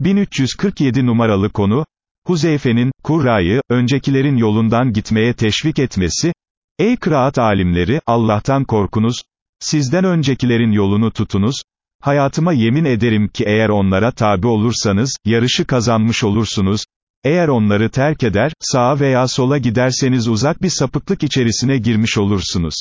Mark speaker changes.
Speaker 1: 1347 numaralı konu, Huzeyfe'nin, Kurra'yı, öncekilerin yolundan gitmeye teşvik etmesi, Ey kıraat alimleri, Allah'tan korkunuz, sizden öncekilerin yolunu tutunuz, hayatıma yemin ederim ki eğer onlara tabi olursanız, yarışı kazanmış olursunuz, eğer onları terk eder, sağa veya sola giderseniz uzak bir sapıklık içerisine girmiş olursunuz.